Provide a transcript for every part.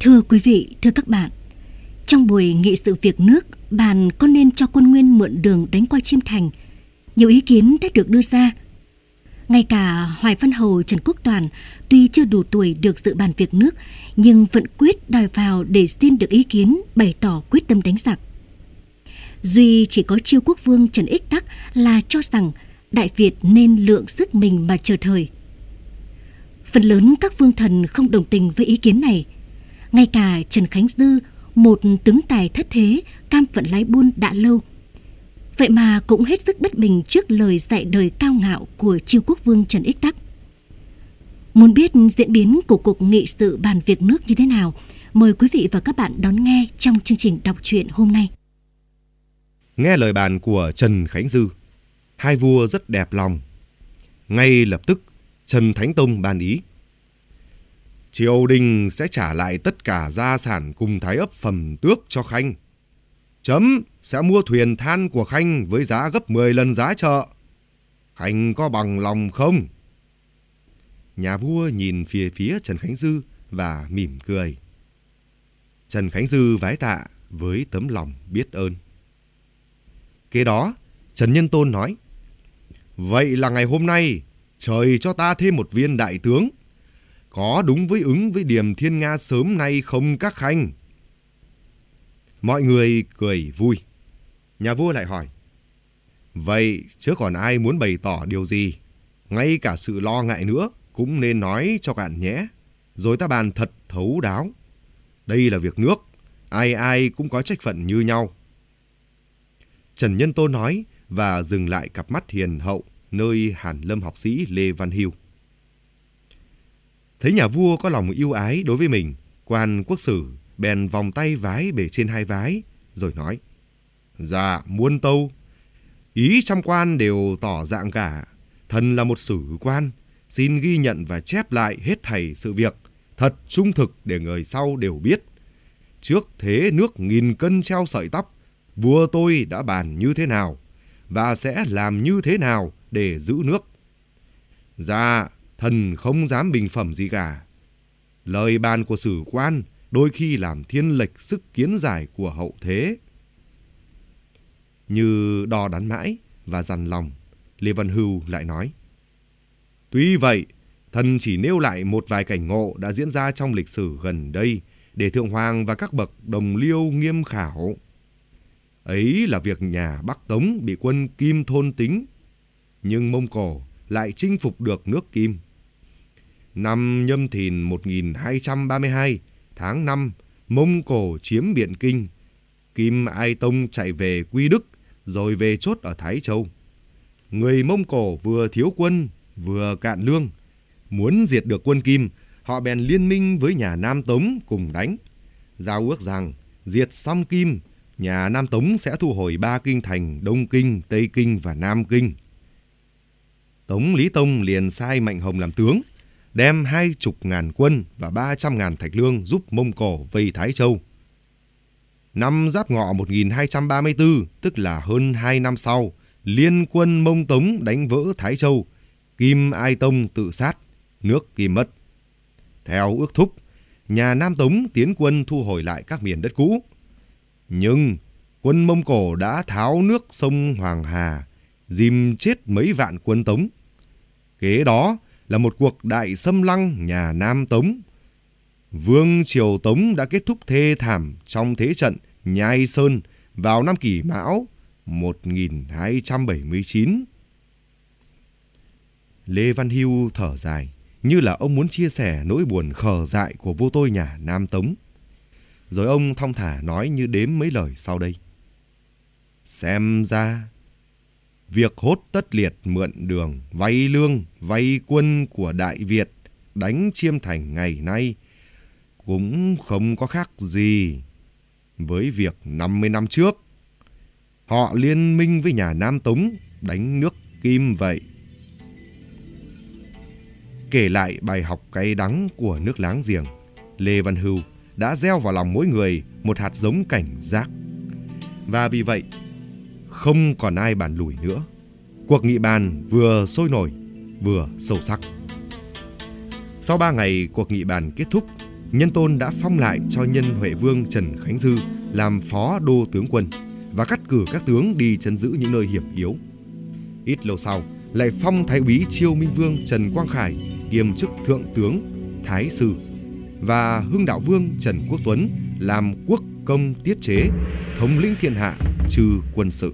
Thưa quý vị, thưa các bạn, trong buổi nghị sự việc nước, bàn có nên cho quân Nguyên mượn đường đánh qua Chiêm Thành? Nhiều ý kiến đã được đưa ra. Ngay cả Hoài Văn Hầu Trần Quốc Toàn tuy chưa đủ tuổi được dự bàn việc nước, nhưng vẫn quyết đòi vào để xin được ý kiến bày tỏ quyết tâm đánh giặc. Duy chỉ có chiêu quốc vương Trần Ích Tắc là cho rằng Đại Việt nên lượng sức mình mà chờ thời. Phần lớn các vương thần không đồng tình với ý kiến này. Ngay cả Trần Khánh Dư, một tướng tài thất thế, cam phận lái buôn đã lâu. Vậy mà cũng hết sức bất bình trước lời dạy đời cao ngạo của chiêu quốc vương Trần Ích Tắc. Muốn biết diễn biến của cuộc nghị sự bàn việc nước như thế nào, mời quý vị và các bạn đón nghe trong chương trình đọc truyện hôm nay. Nghe lời bàn của Trần Khánh Dư, hai vua rất đẹp lòng. Ngay lập tức, Trần Thánh Tông bàn ý. Triều đình sẽ trả lại tất cả gia sản cùng thái ấp phẩm tước cho Khanh. Chấm sẽ mua thuyền than của Khanh với giá gấp 10 lần giá chợ. Khanh có bằng lòng không? Nhà vua nhìn phía phía Trần Khánh Dư và mỉm cười. Trần Khánh Dư vái tạ với tấm lòng biết ơn. Kế đó, Trần Nhân Tôn nói, Vậy là ngày hôm nay, trời cho ta thêm một viên đại tướng. Có đúng với ứng với điểm thiên Nga sớm nay không các khanh? Mọi người cười vui. Nhà vua lại hỏi, Vậy chứ còn ai muốn bày tỏ điều gì? Ngay cả sự lo ngại nữa cũng nên nói cho cạn nhé. Rồi ta bàn thật thấu đáo. Đây là việc nước, ai ai cũng có trách phận như nhau. Trần Nhân Tô nói và dừng lại cặp mắt hiền hậu nơi Hàn Lâm học sĩ Lê Văn Hiêu. Thấy nhà vua có lòng yêu ái đối với mình, quan quốc sử bèn vòng tay vái bể trên hai vái, rồi nói. Dạ, muôn tâu. Ý trăm quan đều tỏ dạng cả. Thần là một sử quan, xin ghi nhận và chép lại hết thảy sự việc, thật trung thực để người sau đều biết. Trước thế nước nghìn cân treo sợi tóc, vua tôi đã bàn như thế nào và sẽ làm như thế nào để giữ nước. Dạ, thần không dám bình phẩm gì cả. Lời bàn của sử quan đôi khi làm thiên lệch sức kiến giải của hậu thế. Như đo đắn mãi và dằn lòng, Lê Văn Hưu lại nói. Tuy vậy, thần chỉ nêu lại một vài cảnh ngộ đã diễn ra trong lịch sử gần đây để Thượng Hoàng và các bậc đồng liêu nghiêm khảo. Ấy là việc nhà Bắc Tống bị quân Kim thôn tính, nhưng Mông Cổ lại chinh phục được nước Kim. Năm Nhâm Thìn 1232, tháng 5, Mông Cổ chiếm Biện Kinh. Kim Ai Tông chạy về Quy Đức, rồi về chốt ở Thái Châu. Người Mông Cổ vừa thiếu quân, vừa cạn lương. Muốn diệt được quân Kim, họ bèn liên minh với nhà Nam Tống cùng đánh. Giao ước rằng, diệt xong Kim, nhà Nam Tống sẽ thu hồi ba kinh thành Đông Kinh, Tây Kinh và Nam Kinh. Tống Lý Tông liền sai Mạnh Hồng làm tướng, đem hai chục ngàn quân và ba trăm ngàn thạch lương giúp Mông Cổ vây Thái Châu. Năm Giáp Ngọ 1234, tức là hơn hai năm sau, liên quân Mông Tống đánh vỡ Thái Châu, Kim Ai Tông tự sát, nước Kim mất. Theo ước thúc, nhà Nam Tống tiến quân thu hồi lại các miền đất cũ. Nhưng quân Mông Cổ đã tháo nước sông Hoàng Hà, dìm chết mấy vạn quân Tống. Kế đó là một cuộc đại xâm lăng nhà Nam Tống. Vương Triều Tống đã kết thúc thê thảm trong thế trận Nhai Sơn vào năm kỷ mão 1279. Lê Văn Hưu thở dài, như là ông muốn chia sẻ nỗi buồn khờ dại của vô tôi nhà Nam Tống. Rồi ông thong thả nói như đếm mấy lời sau đây. Xem ra, việc hốt tất liệt mượn đường, vay lương, vay quân của Đại Việt đánh chiêm thành ngày nay cũng không có khác gì với việc 50 năm trước. Họ liên minh với nhà Nam Tống đánh nước Kim vậy. Kể lại bài học cay đắng của nước láng giềng, Lê Văn Hưu đã gieo vào lòng mỗi người một hạt giống cảnh giác. Và vì vậy, không còn ai bàn lùi nữa. Cuộc nghị bàn vừa sôi nổi, vừa sâu sắc. Sau ba ngày cuộc nghị bàn kết thúc, Nhân Tôn đã phong lại cho nhân Huệ Vương Trần Khánh Dư làm phó đô tướng quân và cắt cử các tướng đi chấn giữ những nơi hiểm yếu. Ít lâu sau, lại phong thái úy Chiêu Minh Vương Trần Quang Khải kiêm chức thượng tướng Thái sư và Hưng Đạo Vương Trần Quốc Tuấn làm quốc công tiết chế, thống lĩnh thiên hạ trừ quân sự.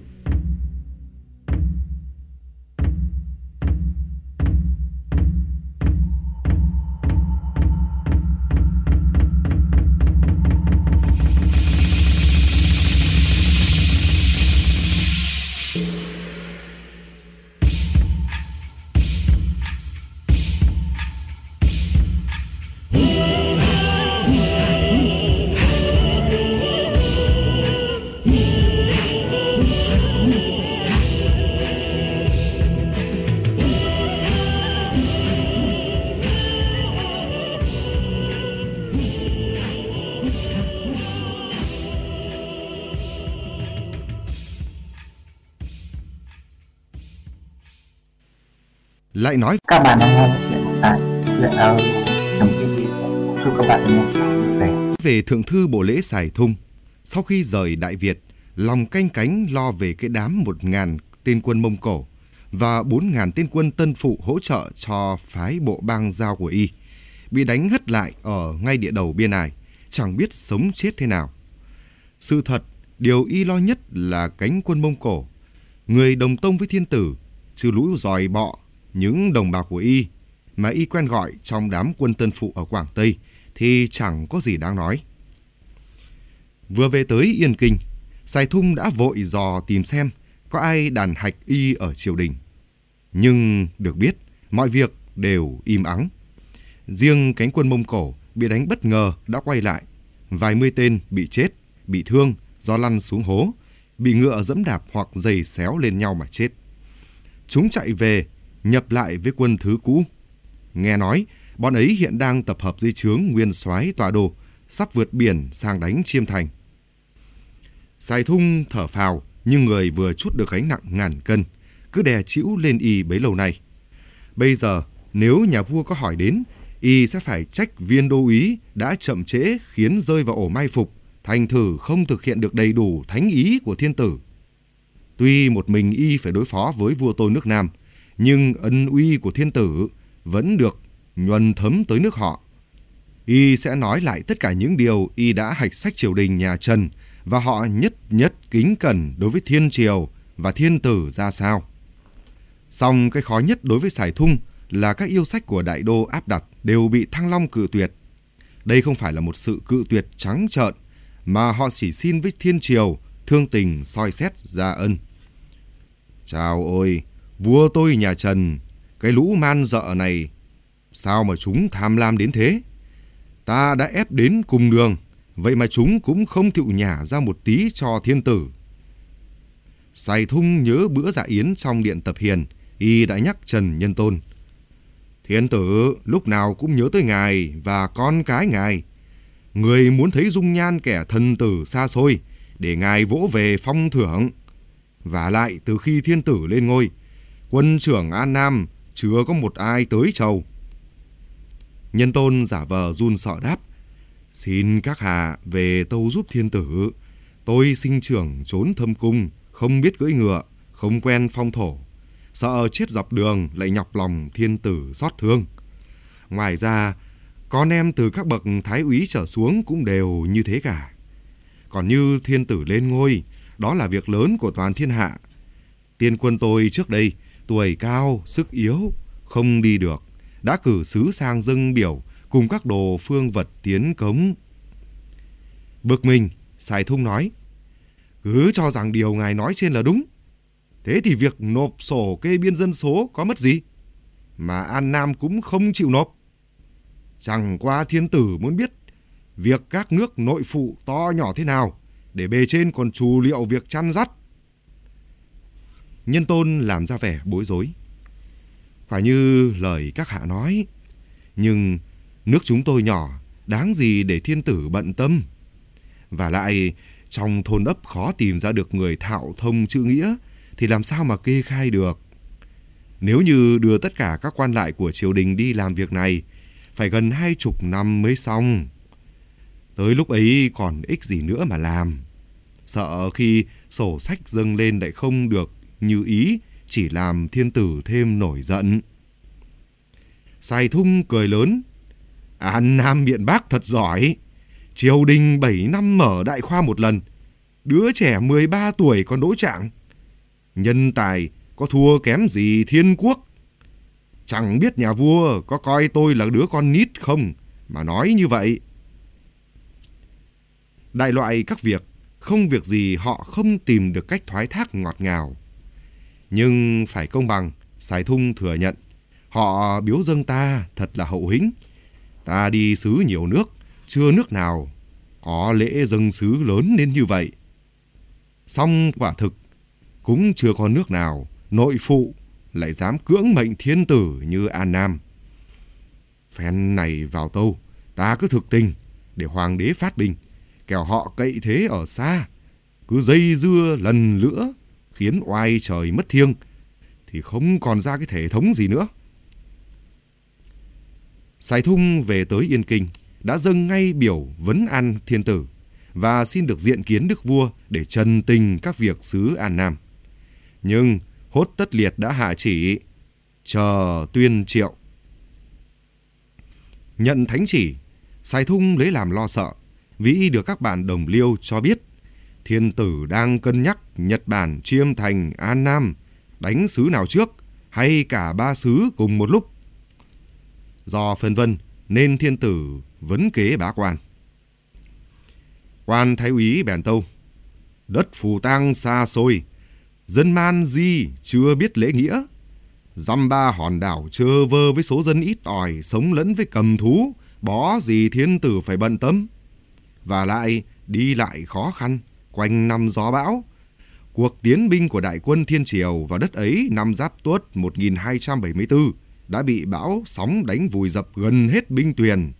Lại nói. Các bạn đang nghe chuyện tại chuyện ở trong cái chúc các bạn nghe về về thượng thư bộ lễ xài thung sau khi rời đại việt lòng canh cánh lo về cái đám một ngàn tên quân mông cổ và bốn ngàn tên quân tân phụ hỗ trợ cho phái bộ bang giao của y bị đánh hất lại ở ngay địa đầu biên ải chẳng biết sống chết thế nào. Sự thật điều y lo nhất là cánh quân mông cổ người đồng tông với thiên tử chứ lũ dòi bọ những đồng bào của y mà y quen gọi trong đám quân tân phụ ở Quảng Tây thì chẳng có gì đáng nói. Vừa về tới Yên Kinh, Sài Thung đã vội dò tìm xem có ai đàn hạch y ở triều đình. Nhưng được biết, mọi việc đều im ắng. Riêng cánh quân Mông Cổ bị đánh bất ngờ đã quay lại. Vài mươi tên bị chết, bị thương do lăn xuống hố, bị ngựa dẫm đạp hoặc giày xéo lên nhau mà chết. Chúng chạy về nhập lại với quân thứ cũ. Nghe nói, bọn ấy hiện đang tập hợp dưới trướng nguyên soái tọa đồ, sắp vượt biển sang đánh Chiêm Thành. Sài thung thở phào, nhưng người vừa chút được gánh nặng ngàn cân, cứ đè chịu lên y bấy lâu nay. Bây giờ, nếu nhà vua có hỏi đến, y sẽ phải trách viên đô úy đã chậm trễ khiến rơi vào ổ mai phục, thành thử không thực hiện được đầy đủ thánh ý của thiên tử. Tuy một mình y phải đối phó với vua tôi nước Nam, nhưng ân uy của thiên tử vẫn được nhuần thấm tới nước họ. Y sẽ nói lại tất cả những điều Y đã hạch sách triều đình nhà Trần và họ nhất nhất kính cẩn đối với thiên triều và thiên tử ra sao. Song cái khó nhất đối với Sài Thung là các yêu sách của đại đô áp đặt đều bị Thăng Long cự tuyệt. Đây không phải là một sự cự tuyệt trắng trợn, mà họ chỉ xin với thiên triều thương tình soi xét ra ân. Chào ôi, Vua tôi nhà Trần, cái lũ man dợ này, sao mà chúng tham lam đến thế? Ta đã ép đến cùng đường, vậy mà chúng cũng không chịu nhả ra một tí cho thiên tử. Sài Thung nhớ bữa dạ yến trong điện tập hiền, y đã nhắc Trần Nhân Tôn. Thiên tử lúc nào cũng nhớ tới ngài và con cái ngài. Người muốn thấy dung nhan kẻ thần tử xa xôi để ngài vỗ về phong thưởng. Và lại từ khi thiên tử lên ngôi, quân trưởng An Nam chưa có một ai tới chầu. Nhân tôn giả vờ run sợ đáp, xin các hạ về tâu giúp thiên tử. Tôi sinh trưởng trốn thâm cung, không biết cưỡi ngựa, không quen phong thổ. Sợ chết dọc đường lại nhọc lòng thiên tử xót thương. Ngoài ra, con em từ các bậc thái úy trở xuống cũng đều như thế cả. Còn như thiên tử lên ngôi, đó là việc lớn của toàn thiên hạ. Tiên quân tôi trước đây tuổi cao, sức yếu, không đi được, đã cử sứ sang dâng biểu cùng các đồ phương vật tiến cống. Bực mình, Sài Thung nói, cứ cho rằng điều ngài nói trên là đúng. Thế thì việc nộp sổ kê biên dân số có mất gì? Mà An Nam cũng không chịu nộp. Chẳng qua thiên tử muốn biết việc các nước nội phụ to nhỏ thế nào để bề trên còn chủ liệu việc chăn dắt Nhân tôn làm ra vẻ bối rối. Phải như lời các hạ nói, nhưng nước chúng tôi nhỏ, đáng gì để thiên tử bận tâm. Và lại, trong thôn ấp khó tìm ra được người thạo thông chữ nghĩa, thì làm sao mà kê khai được. Nếu như đưa tất cả các quan lại của triều đình đi làm việc này, phải gần hai chục năm mới xong. Tới lúc ấy còn ích gì nữa mà làm. Sợ khi sổ sách dâng lên lại không được như ý, chỉ làm thiên tử thêm nổi giận. Sài thung cười lớn. An Nam miệng bác thật giỏi. Triều đình 7 năm mở đại khoa một lần. Đứa trẻ 13 tuổi còn đỗ trạng. Nhân tài có thua kém gì thiên quốc. Chẳng biết nhà vua có coi tôi là đứa con nít không mà nói như vậy. Đại loại các việc, không việc gì họ không tìm được cách thoái thác ngọt ngào. Nhưng phải công bằng, Sài Thung thừa nhận, họ biếu dâng ta thật là hậu hĩnh. Ta đi xứ nhiều nước, chưa nước nào có lễ dâng xứ lớn đến như vậy. Song quả thực, cũng chưa có nước nào nội phụ lại dám cưỡng mệnh thiên tử như An Nam. Phen này vào tâu, ta cứ thực tình để hoàng đế phát binh, kẻo họ cậy thế ở xa, cứ dây dưa lần nữa khiến oai trời mất thiêng thì không còn ra cái thể thống gì nữa. Sài Thung về tới Yên Kinh đã dâng ngay biểu vấn an thiên tử và xin được diện kiến đức vua để trần tình các việc xứ An Nam. Nhưng hốt tất liệt đã hạ chỉ, chờ tuyên triệu. Nhận thánh chỉ, Sài Thung lấy làm lo sợ, vì được các bạn đồng liêu cho biết thiên tử đang cân nhắc Nhật Bản, Chiêm Thành, An Nam, đánh xứ nào trước hay cả ba xứ cùng một lúc. Do phân vân nên thiên tử vấn kế bá quan. Quan thái úy bèn tâu, đất phù tang xa xôi, dân man di chưa biết lễ nghĩa. Dăm ba hòn đảo chơ vơ với số dân ít ỏi, sống lẫn với cầm thú, bó gì thiên tử phải bận tâm. Và lại đi lại khó khăn, quanh năm gió bão. Cuộc tiến binh của đại quân Thiên Triều vào đất ấy năm Giáp Tuất 1274 đã bị bão sóng đánh vùi dập gần hết binh tuyền.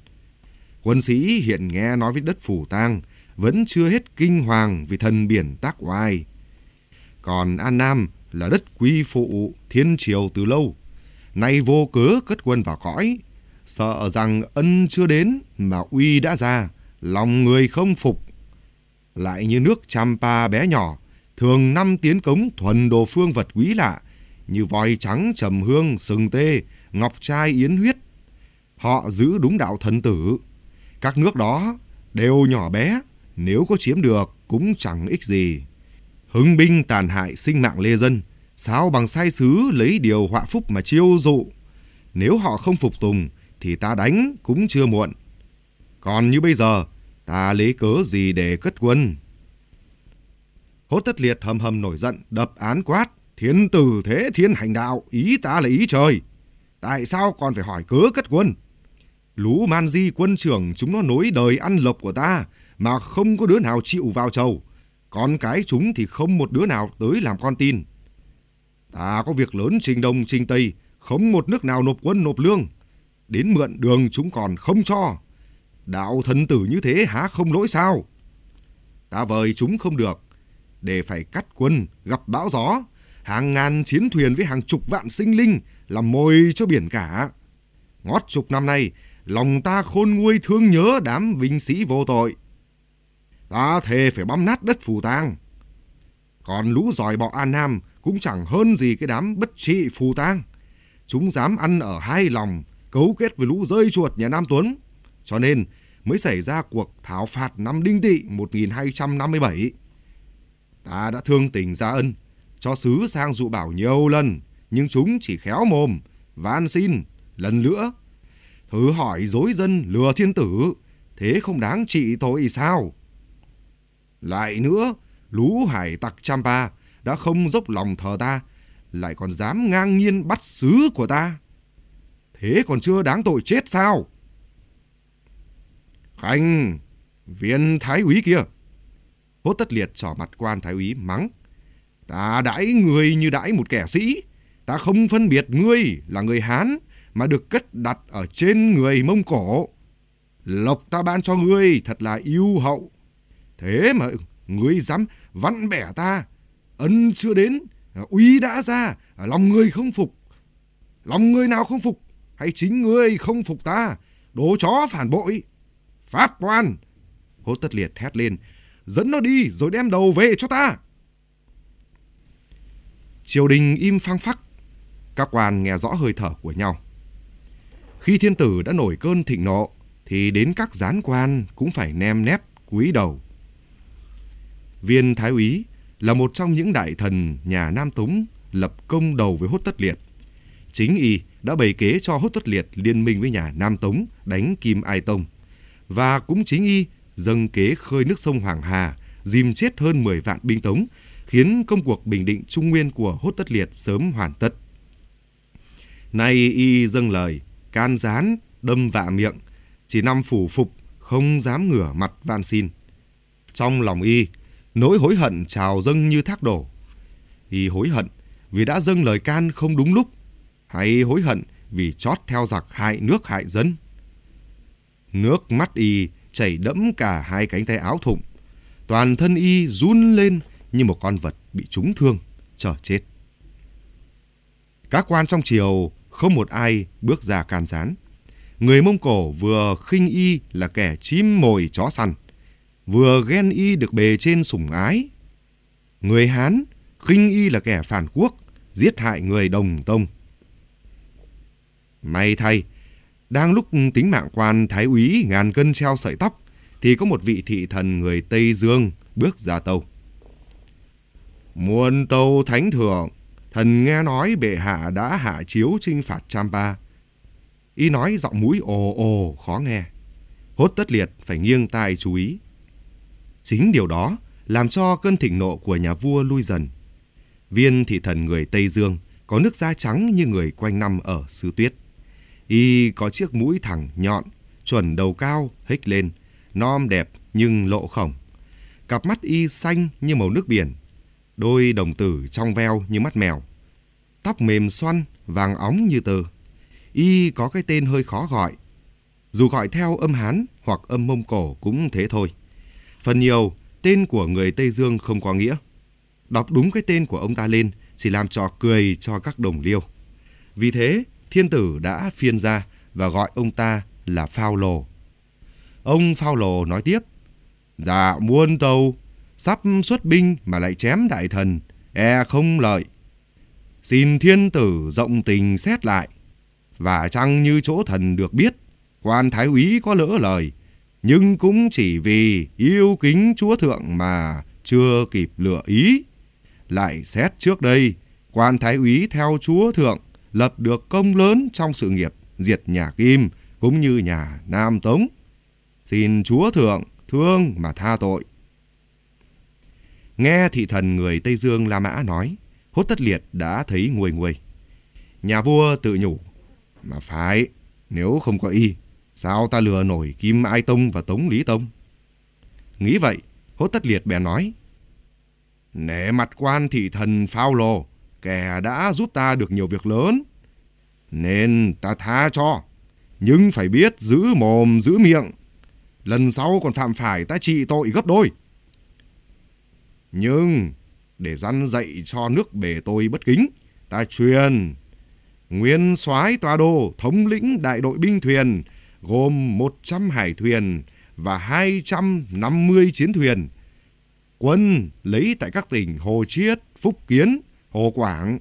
Quân sĩ hiện nghe nói với đất phủ tang vẫn chưa hết kinh hoàng vì thần biển tác oai. Còn An Nam là đất quy phụ thiên triều từ lâu, nay vô cớ cất quân vào cõi, sợ rằng ân chưa đến mà uy đã ra, lòng người không phục. Lại như nước Champa bé nhỏ, thường năm tiến cống thuần đồ phương vật quý lạ, như voi trắng trầm hương, sừng tê, ngọc trai yến huyết. Họ giữ đúng đạo thần tử. Các nước đó đều nhỏ bé, nếu có chiếm được cũng chẳng ích gì. Hưng binh tàn hại sinh mạng lê dân, sao bằng sai sứ lấy điều họa phúc mà chiêu dụ. Nếu họ không phục tùng thì ta đánh cũng chưa muộn. Còn như bây giờ, ta lấy cớ gì để cất quân? Hốt tất liệt hầm hầm nổi giận, đập án quát. Thiên tử thế thiên hành đạo, ý ta là ý trời. Tại sao còn phải hỏi cớ cất quân? Lũ man di quân trưởng chúng nó nối đời ăn lộc của ta, mà không có đứa nào chịu vào chầu. Con cái chúng thì không một đứa nào tới làm con tin. Ta có việc lớn trình đông trình tây, không một nước nào nộp quân nộp lương. Đến mượn đường chúng còn không cho. Đạo thần tử như thế há không lỗi sao? Ta vời chúng không được, để phải cắt quân, gặp bão gió, hàng ngàn chiến thuyền với hàng chục vạn sinh linh làm mồi cho biển cả. Ngót chục năm nay, lòng ta khôn nguôi thương nhớ đám vinh sĩ vô tội. Ta thề phải băm nát đất phù tang. Còn lũ giỏi bọ An Nam cũng chẳng hơn gì cái đám bất trị phù tang. Chúng dám ăn ở hai lòng, cấu kết với lũ rơi chuột nhà Nam Tuấn. Cho nên mới xảy ra cuộc thảo phạt năm Đinh Tỵ 1257. Ta đã thương tình gia ân, cho sứ sang dụ bảo nhiều lần, nhưng chúng chỉ khéo mồm, van xin, lần nữa. Thử hỏi dối dân lừa thiên tử, thế không đáng trị tội sao? Lại nữa, lũ hải tặc Champa đã không dốc lòng thờ ta, lại còn dám ngang nhiên bắt sứ của ta. Thế còn chưa đáng tội chết sao? Khanh, viên thái úy kia. Hốt tất liệt trỏ mặt quan thái úy mắng. Ta đãi người như đãi một kẻ sĩ. Ta không phân biệt ngươi là người Hán mà được cất đặt ở trên người Mông Cổ. Lộc ta ban cho ngươi thật là yêu hậu. Thế mà ngươi dám vặn bẻ ta. Ân chưa đến, uy đã ra, lòng ngươi không phục. Lòng ngươi nào không phục, hay chính ngươi không phục ta, đồ chó phản bội. Pháp quan, Hốt tất liệt hét lên. Dẫn nó đi rồi đem đầu về cho ta. Triều đình im phăng phắc. Các quan nghe rõ hơi thở của nhau. Khi thiên tử đã nổi cơn thịnh nộ, thì đến các gián quan cũng phải nem nép cúi đầu. Viên Thái úy là một trong những đại thần nhà Nam Tống lập công đầu với Hốt Tất Liệt. Chính y đã bày kế cho Hốt Tất Liệt liên minh với nhà Nam Tống đánh Kim Ai Tông. Và cũng chính y dâng kế khơi nước sông Hoàng Hà, dìm chết hơn 10 vạn binh Tống, khiến công cuộc bình định Trung Nguyên của Hốt Tất Liệt sớm hoàn tất. Nay y dâng lời, can gián, đâm vạ miệng, chỉ năm phủ phục, không dám ngửa mặt van xin. Trong lòng y, nỗi hối hận trào dâng như thác đổ. Y hối hận vì đã dâng lời can không đúng lúc, hay hối hận vì chót theo giặc hại nước hại dân. Nước mắt y chảy đẫm cả hai cánh tay áo thụng. Toàn thân y run lên như một con vật bị trúng thương, chờ chết. Các quan trong triều không một ai bước ra can gián. Người Mông Cổ vừa khinh y là kẻ chim mồi chó săn, vừa ghen y được bề trên sủng ái. Người Hán khinh y là kẻ phản quốc, giết hại người đồng tông. May thay, đang lúc tính mạng quan thái úy ngàn cân treo sợi tóc, thì có một vị thị thần người Tây Dương bước ra tàu. Muôn tâu thánh thượng, thần nghe nói bệ hạ đã hạ chiếu trinh phạt Champa. Y nói giọng mũi ồ ồ khó nghe. Hốt tất liệt phải nghiêng tai chú ý. Chính điều đó làm cho cơn thịnh nộ của nhà vua lui dần. Viên thị thần người Tây Dương có nước da trắng như người quanh năm ở xứ tuyết. Y có chiếc mũi thẳng nhọn, chuẩn đầu cao, hích lên, nom đẹp nhưng lộ khổng. Cặp mắt y xanh như màu nước biển, đôi đồng tử trong veo như mắt mèo. Tóc mềm xoăn, vàng óng như tờ. Y có cái tên hơi khó gọi. Dù gọi theo âm Hán hoặc âm Mông Cổ cũng thế thôi. Phần nhiều, tên của người Tây Dương không có nghĩa. Đọc đúng cái tên của ông ta lên chỉ làm trò cười cho các đồng liêu. Vì thế, thiên tử đã phiên ra và gọi ông ta là Phao Lồ. Ông Phao Lồ nói tiếp, Dạ muôn tàu, sắp xuất binh mà lại chém đại thần, e không lợi. Xin thiên tử rộng tình xét lại, và chăng như chỗ thần được biết, quan thái úy có lỡ lời, nhưng cũng chỉ vì yêu kính chúa thượng mà chưa kịp lựa ý. Lại xét trước đây, quan thái úy theo chúa thượng lập được công lớn trong sự nghiệp diệt nhà Kim cũng như nhà Nam Tống. Xin chúa thượng thương mà tha tội. Nghe thị thần người Tây Dương La Mã nói, hốt tất liệt đã thấy nguôi nguôi. Nhà vua tự nhủ, mà phải, nếu không có y, sao ta lừa nổi Kim Ai Tông và Tống Lý Tông? Nghĩ vậy, hốt tất liệt bèn nói, Nể mặt quan thị thần Phao Lồ, kẻ đã giúp ta được nhiều việc lớn, nên ta tha cho, nhưng phải biết giữ mồm giữ miệng. Lần sau còn phạm phải ta trị tội gấp đôi. Nhưng để răn dạy cho nước bể tôi bất kính, ta truyền nguyên soái tòa đô thống lĩnh đại đội binh thuyền gồm 100 hải thuyền và 250 chiến thuyền. Quân lấy tại các tỉnh Hồ Chiết, Phúc Kiến, Hồ Quảng.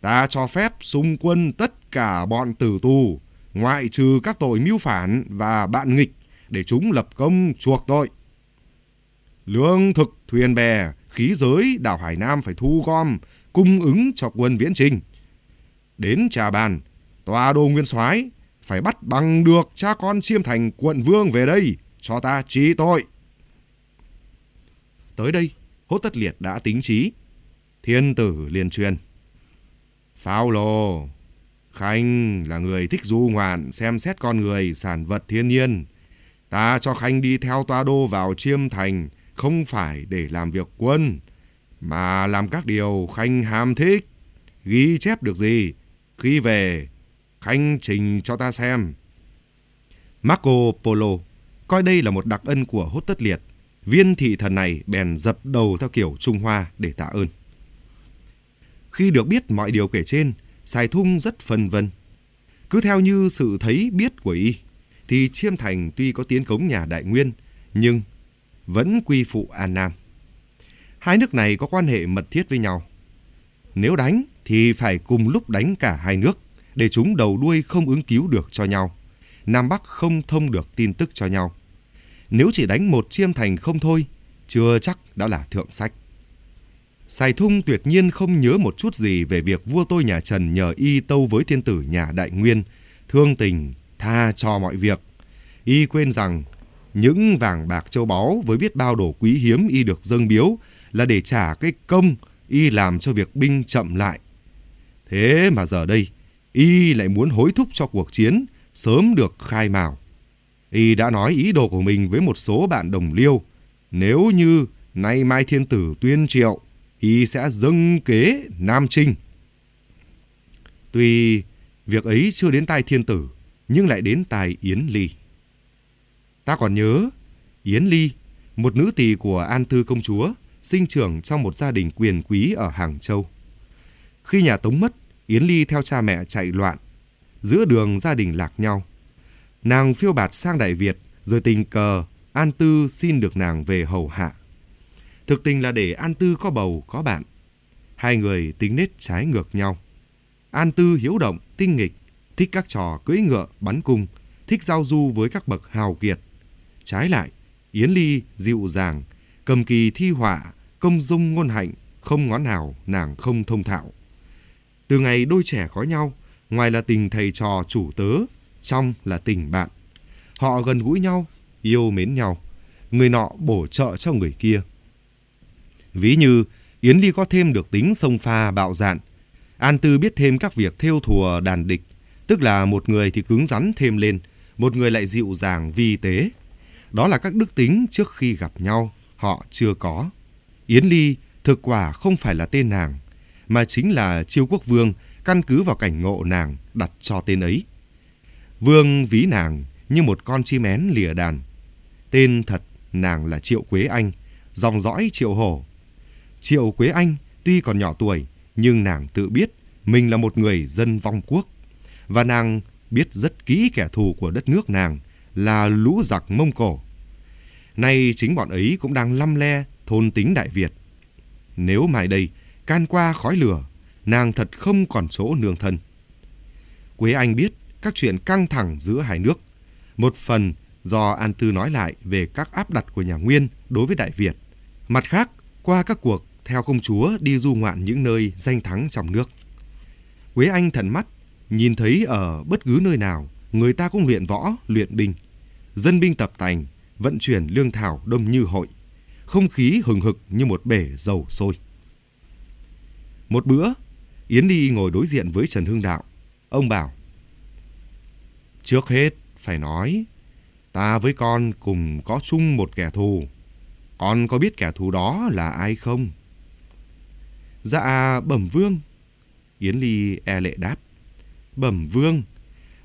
Ta cho phép xung quân tất cả bọn tử tù, ngoại trừ các tội mưu phản và bạn nghịch để chúng lập công chuộc tội. Lương thực thuyền bè, khí giới đảo Hải Nam phải thu gom, cung ứng cho quân viễn trình. Đến trà bàn, tòa đô nguyên soái phải bắt bằng được cha con chiêm thành quận vương về đây cho ta trí tội. Tới đây, hốt tất liệt đã tính trí. Thiên tử liền truyền. Pháo lô, Khanh là người thích du ngoạn, xem xét con người, sản vật thiên nhiên. Ta cho Khanh đi theo toa đô vào chiêm thành, không phải để làm việc quân, mà làm các điều Khanh ham thích. Ghi chép được gì, khi về, Khanh trình cho ta xem. Marco Polo coi đây là một đặc ân của hốt tất liệt. Viên thị thần này bèn dập đầu theo kiểu Trung Hoa để tạ ơn. Khi được biết mọi điều kể trên, Sài Thung rất phân vân. Cứ theo như sự thấy biết của y, thì Chiêm Thành tuy có tiến cống nhà Đại Nguyên, nhưng vẫn quy phụ An Nam. Hai nước này có quan hệ mật thiết với nhau. Nếu đánh thì phải cùng lúc đánh cả hai nước để chúng đầu đuôi không ứng cứu được cho nhau. Nam Bắc không thông được tin tức cho nhau. Nếu chỉ đánh một chiêm thành không thôi, chưa chắc đã là thượng sách. Sài Thung tuyệt nhiên không nhớ một chút gì về việc vua tôi nhà Trần nhờ y tâu với thiên tử nhà Đại Nguyên, thương tình, tha cho mọi việc. Y quên rằng những vàng bạc châu báu với biết bao đồ quý hiếm y được dâng biếu là để trả cái công y làm cho việc binh chậm lại. Thế mà giờ đây, y lại muốn hối thúc cho cuộc chiến sớm được khai mào. Y đã nói ý đồ của mình với một số bạn đồng liêu. Nếu như nay mai thiên tử tuyên triệu, y sẽ dâng kế Nam Trinh. Tuy việc ấy chưa đến tai thiên tử, nhưng lại đến tai Yến Ly. Ta còn nhớ, Yến Ly, một nữ tỳ của An Tư công chúa, sinh trưởng trong một gia đình quyền quý ở Hàng Châu. Khi nhà Tống mất, Yến Ly theo cha mẹ chạy loạn. Giữa đường gia đình lạc nhau. Nàng phiêu bạt sang Đại Việt, rồi tình cờ An Tư xin được nàng về hầu hạ. Thực tình là để An Tư có bầu, có bạn. Hai người tính nết trái ngược nhau. An Tư hiếu động, tinh nghịch, thích các trò cưỡi ngựa, bắn cung, thích giao du với các bậc hào kiệt. Trái lại, Yến Ly dịu dàng, cầm kỳ thi họa, công dung ngôn hạnh, không ngón nào nàng không thông thạo. Từ ngày đôi trẻ có nhau, ngoài là tình thầy trò chủ tớ, trong là tình bạn. Họ gần gũi nhau, yêu mến nhau, người nọ bổ trợ cho người kia. Ví như Yến Ly có thêm được tính sông pha bạo dạn, An Tư biết thêm các việc theo thùa đàn địch, tức là một người thì cứng rắn thêm lên, một người lại dịu dàng vi tế. Đó là các đức tính trước khi gặp nhau, họ chưa có. Yến Ly thực quả không phải là tên nàng, mà chính là Chiêu Quốc Vương căn cứ vào cảnh ngộ nàng đặt cho tên ấy. Vương ví nàng như một con chim én lìa đàn. Tên thật nàng là Triệu Quế Anh, dòng dõi Triệu Hổ. Triệu Quế Anh tuy còn nhỏ tuổi, nhưng nàng tự biết mình là một người dân vong quốc. Và nàng biết rất kỹ kẻ thù của đất nước nàng là lũ giặc Mông Cổ. Nay chính bọn ấy cũng đang lăm le thôn tính Đại Việt. Nếu mai đây can qua khói lửa, nàng thật không còn chỗ nương thân. Quế Anh biết các chuyện căng thẳng giữa hai nước. Một phần do An Tư nói lại về các áp đặt của nhà Nguyên đối với Đại Việt. Mặt khác, qua các cuộc theo công chúa đi du ngoạn những nơi danh thắng trong nước. Quế Anh thần mắt, nhìn thấy ở bất cứ nơi nào, người ta cũng luyện võ, luyện binh. Dân binh tập tành, vận chuyển lương thảo đông như hội. Không khí hừng hực như một bể dầu sôi. Một bữa, Yến Ly ngồi đối diện với Trần Hưng Đạo. Ông bảo, Trước hết phải nói, ta với con cùng có chung một kẻ thù. Con có biết kẻ thù đó là ai không? Dạ, bẩm vương. Yến Ly e lệ đáp. Bẩm vương,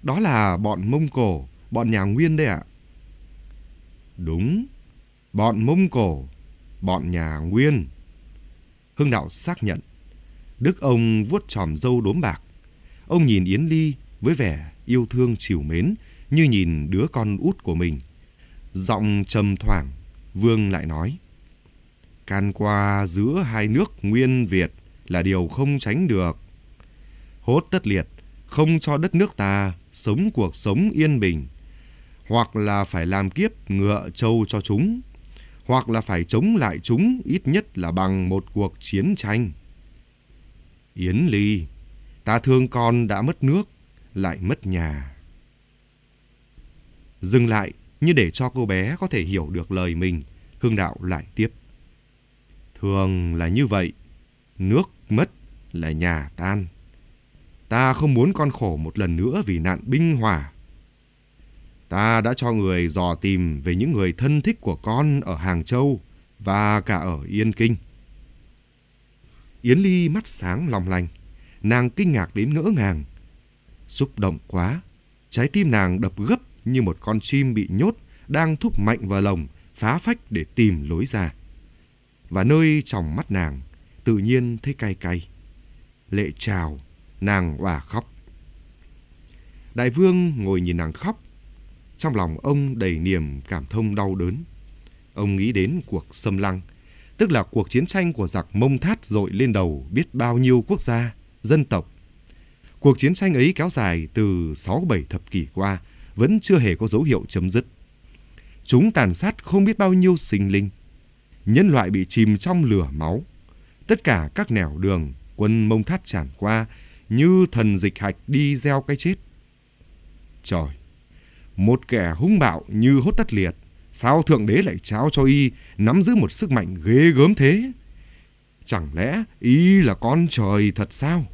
đó là bọn Mông Cổ, bọn nhà Nguyên đấy ạ. Đúng, bọn Mông Cổ, bọn nhà Nguyên. Hưng Đạo xác nhận. Đức ông vuốt tròm dâu đốm bạc. Ông nhìn Yến Ly với vẻ yêu thương chiều mến như nhìn đứa con út của mình. Giọng trầm thoảng, Vương lại nói. Can qua giữa hai nước Nguyên Việt là điều không tránh được. Hốt tất liệt, không cho đất nước ta sống cuộc sống yên bình. Hoặc là phải làm kiếp ngựa trâu cho chúng, hoặc là phải chống lại chúng ít nhất là bằng một cuộc chiến tranh. Yến Ly, ta thương con đã mất nước, lại mất nhà. Dừng lại như để cho cô bé có thể hiểu được lời mình, Hưng Đạo lại tiếp. Thường là như vậy, nước mất là nhà tan. Ta không muốn con khổ một lần nữa vì nạn binh hỏa. Ta đã cho người dò tìm về những người thân thích của con ở Hàng Châu và cả ở Yên Kinh. Yến Ly mắt sáng long lanh, nàng kinh ngạc đến ngỡ ngàng. Xúc động quá, trái tim nàng đập gấp như một con chim bị nhốt đang thúc mạnh vào lồng, phá phách để tìm lối ra. Và nơi trong mắt nàng, tự nhiên thấy cay cay. Lệ trào, nàng òa khóc. Đại vương ngồi nhìn nàng khóc. Trong lòng ông đầy niềm cảm thông đau đớn. ông nghĩ đến cuộc xâm lăng, tức là cuộc chiến tranh của giặc Mông Thát dội lên đầu biết bao nhiêu quốc gia, dân tộc. Cuộc chiến tranh ấy kéo dài từ 6-7 thập kỷ qua, vẫn chưa hề có dấu hiệu chấm dứt. Chúng tàn sát không biết bao nhiêu sinh linh. Nhân loại bị chìm trong lửa máu. Tất cả các nẻo đường, quân Mông thắt tràn qua như thần dịch hạch đi gieo cái chết. Trời, một kẻ hung bạo như hốt tất liệt, sao Thượng Đế lại trao cho y nắm giữ một sức mạnh ghê gớm thế? Chẳng lẽ y là con trời thật sao?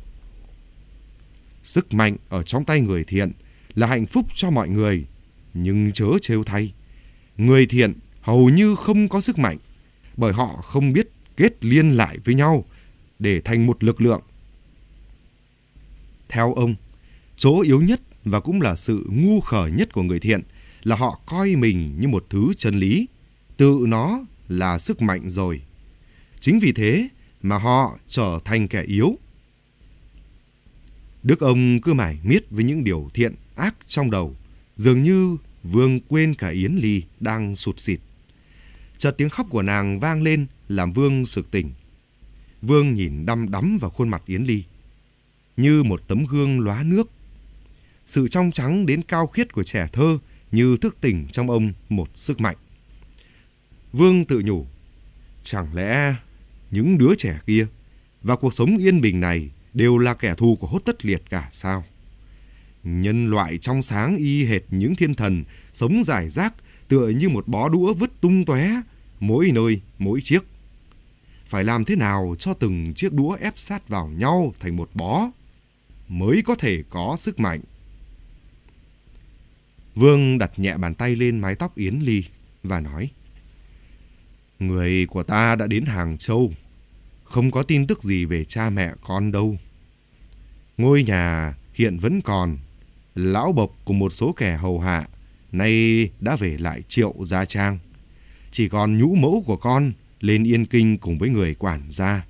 Sức mạnh ở trong tay người thiện là hạnh phúc cho mọi người, nhưng chớ trêu thay. Người thiện hầu như không có sức mạnh, bởi họ không biết kết liên lại với nhau để thành một lực lượng. Theo ông, chỗ yếu nhất và cũng là sự ngu khờ nhất của người thiện là họ coi mình như một thứ chân lý, tự nó là sức mạnh rồi. Chính vì thế mà họ trở thành kẻ yếu. Đức ông cứ mải miết với những điều thiện ác trong đầu, dường như Vương quên cả Yến Ly đang sụt xịt. Chợt tiếng khóc của nàng vang lên làm Vương sực tỉnh. Vương nhìn đăm đắm vào khuôn mặt Yến Ly, như một tấm gương lóa nước. Sự trong trắng đến cao khiết của trẻ thơ như thức tỉnh trong ông một sức mạnh. Vương tự nhủ, chẳng lẽ những đứa trẻ kia và cuộc sống yên bình này đều là kẻ thù của hốt tất liệt cả sao? Nhân loại trong sáng y hệt những thiên thần sống giải rác tựa như một bó đũa vứt tung tóe mỗi nơi mỗi chiếc. Phải làm thế nào cho từng chiếc đũa ép sát vào nhau thành một bó mới có thể có sức mạnh. Vương đặt nhẹ bàn tay lên mái tóc Yến Ly và nói Người của ta đã đến Hàng Châu, không có tin tức gì về cha mẹ con đâu. Ngôi nhà hiện vẫn còn, lão bộc cùng một số kẻ hầu hạ, nay đã về lại triệu Gia Trang. Chỉ còn nhũ mẫu của con lên Yên Kinh cùng với người quản gia.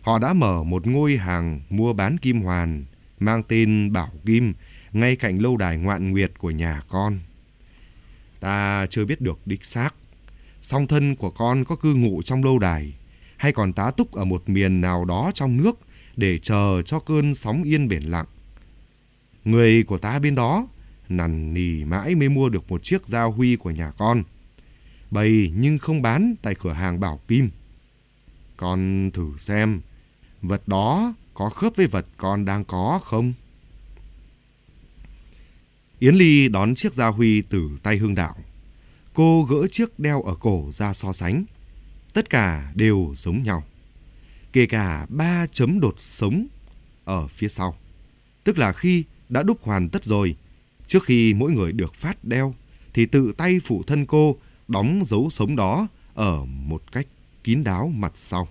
Họ đã mở một ngôi hàng mua bán kim hoàn mang tên Bảo Kim ngay cạnh lâu đài ngoạn nguyệt của nhà con. Ta chưa biết được đích xác, song thân của con có cư ngụ trong lâu đài hay còn tá túc ở một miền nào đó trong nước để chờ cho cơn sóng yên biển lặng. Người của ta bên đó nằn nì mãi mới mua được một chiếc giao huy của nhà con. Bày nhưng không bán tại cửa hàng Bảo Kim. Con thử xem, vật đó có khớp với vật con đang có không? Yến Ly đón chiếc gia huy từ tay Hương Đạo. Cô gỡ chiếc đeo ở cổ ra so sánh. Tất cả đều giống nhau. Kể cả ba chấm đột sống ở phía sau. Tức là khi đã đúc hoàn tất rồi, trước khi mỗi người được phát đeo, thì tự tay phụ thân cô đóng dấu sống đó ở một cách kín đáo mặt sau.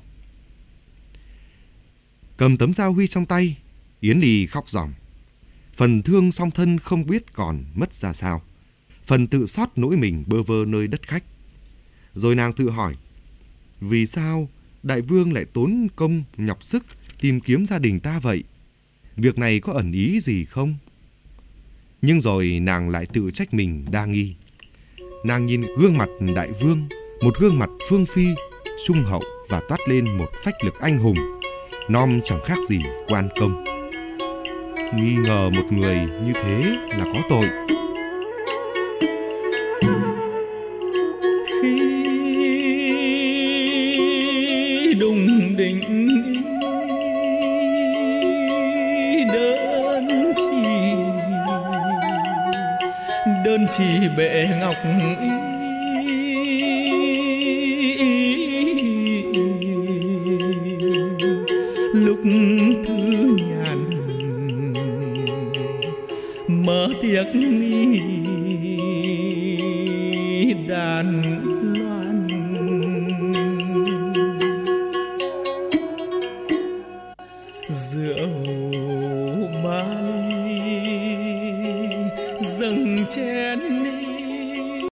Cầm tấm dao huy trong tay, Yến Ly khóc ròng. Phần thương song thân không biết còn mất ra sao. Phần tự xót nỗi mình bơ vơ nơi đất khách. Rồi nàng tự hỏi, vì sao đại vương lại tốn công nhọc sức tìm kiếm gia đình ta vậy? Việc này có ẩn ý gì không? Nhưng rồi nàng lại tự trách mình đa nghi. Nàng nhìn gương mặt đại vương, một gương mặt phương phi, sung hậu và toát lên một phách lực anh hùng. Nom chẳng khác gì quan công. Nghi ngờ một người như thế là có tội.